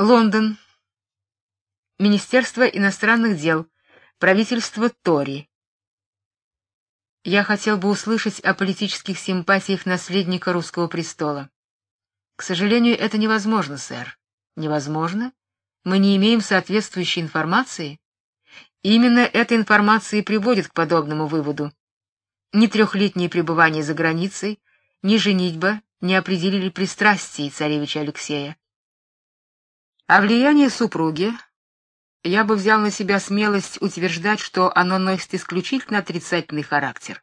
Лондон. Министерство иностранных дел. Правительство Тори. Я хотел бы услышать о политических симпатиях наследника русского престола. К сожалению, это невозможно, сэр. Невозможно? Мы не имеем соответствующей информации. Именно эта информация и приводит к подобному выводу. Ни трехлетнее пребывание за границей, ни женитьба не определили пристрастий царевича Алексея. А влияние супруги я бы взял на себя смелость утверждать, что оно носит исключительно отрицательный характер.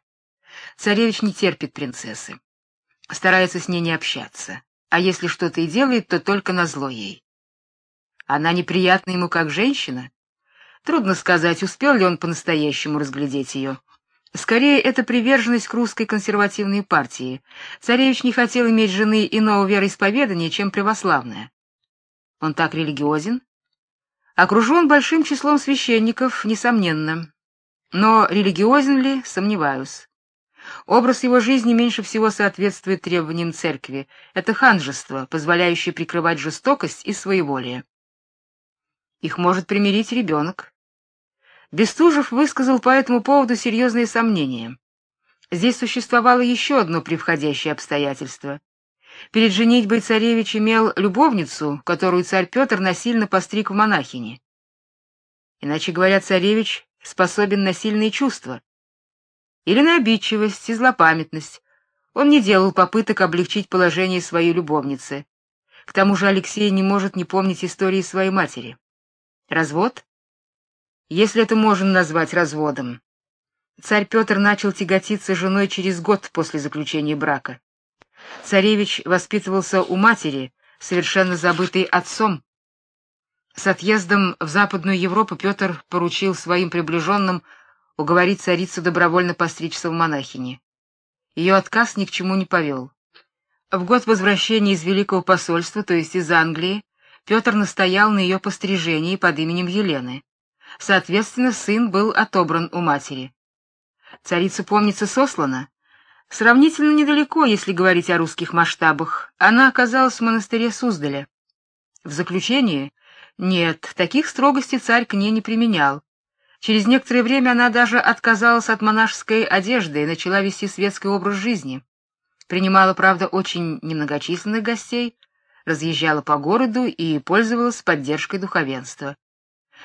Царевич не терпит принцессы, старается с ней не общаться, а если что-то и делает, то только назло ей. Она неприятна ему как женщина. Трудно сказать, успел ли он по-настоящему разглядеть ее. Скорее, это приверженность к русской консервативной партии. Царевич не хотел иметь жены иного вероисповедания, чем православная. Он так религиозен, окружен большим числом священников, несомненно. Но религиозен ли, сомневаюсь. Образ его жизни меньше всего соответствует требованиям церкви. Это ханжество, позволяющее прикрывать жестокость и своеволие. Их может примирить ребенок. Бестужев высказал по этому поводу серьезные сомнения. Здесь существовало еще одно превходящее обстоятельство. Перед женитьбой царевич имел любовницу, которую царь Петр насильно постриг в монахини. Иначе говоря, царевич способен на сильные чувства. Или на обидчивость и злопамятность. Он не делал попыток облегчить положение своей любовницы. К тому же Алексей не может не помнить истории своей матери. Развод? Если это можно назвать разводом. Царь Петр начал тяготиться женой через год после заключения брака. Царевич воспитывался у матери, совершенно забытой отцом. С отъездом в Западную Европу Петр поручил своим приближенным уговорить царицу добровольно постричься в монахини. Ее отказ ни к чему не повел. В год возвращения из Великого посольства, то есть из Англии, Петр настоял на ее пострижении под именем Елены. Соответственно, сын был отобран у матери. Царица, помнится, сослана, Сравнительно недалеко, если говорить о русских масштабах. Она оказалась в монастыре Суздаля. В заключение нет, таких строгостей царь к ней не применял. Через некоторое время она даже отказалась от монашеской одежды и начала вести светский образ жизни. Принимала, правда, очень немногочисленных гостей, разъезжала по городу и пользовалась поддержкой духовенства.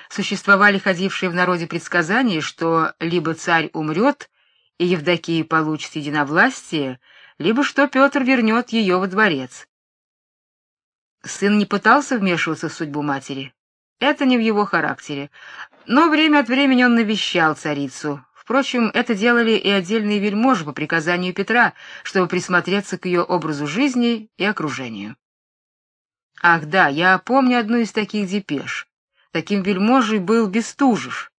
Существовали ходившие в народе предсказания, что либо царь умрет, и Евдокия получит единовластие, либо что Петр вернет ее во дворец. Сын не пытался вмешиваться в судьбу матери. Это не в его характере. Но время от времени он навещал царицу. Впрочем, это делали и отдельные вельможи по приказанию Петра, чтобы присмотреться к ее образу жизни и окружению. Ах да, я помню одну из таких депеш. Таким вельможей был Бестужев.